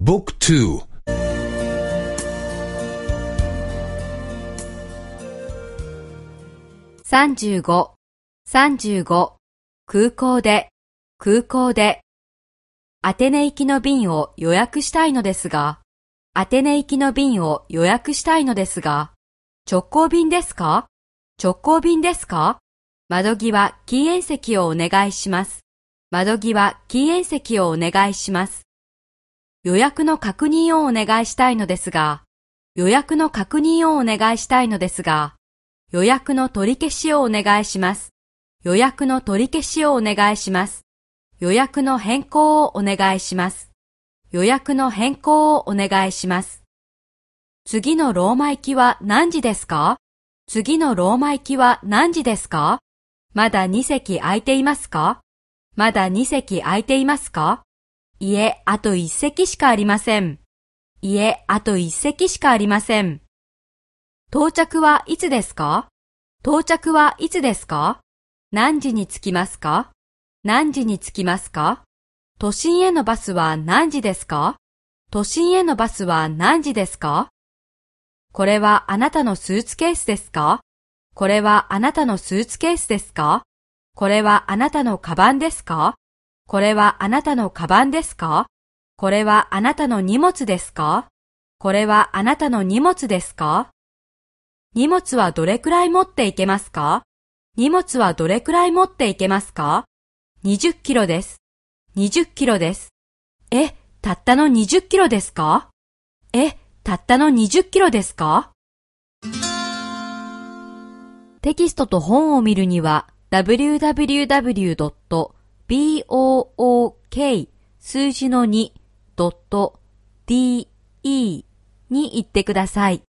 Book 2 35、35、空港で、空港で、アテネ行きの便を予約したいのですが、アテネ行きの便を予約したいのですが、直行便ですか？直行便ですか？窓際禁煙席をお願いします。窓際禁煙席をお願いします。予約の確認をお願いしたいのですが、予約の確認をお願いしたいのですが、予約の取り消しをお願いします。予約の取り消しをお願いします。予約の変更をお願いします。予約の変更をお願いします。次のローマ行きは何時ですか？次のローマ行きは何時ですか？まだ2席空いていますか？まだ2席空いていますか？いえ、あと1席しかありません。いえ、あと1席しかありません。到着はいつですか？到着はいつですか？何時に着きますか？何時に着きますか？都心へのバスは何時ですか？都心へのバスは何時ですか？これはあなたのスーツケースですか？これはあなたのスーツケースですか？これはあなたのカバンですか？これはあなたのカバンですか？これはあなたの荷物ですか？これはあなたの荷物ですか？荷物はどれくらい持っていけますか？荷物はどれくらい持っていけますか ?20 キロです。20キロです。え、たったの20キロですか？え、たったの20キロですか？テキストと本を見るには www. Book 数字の 2.de に行ってください。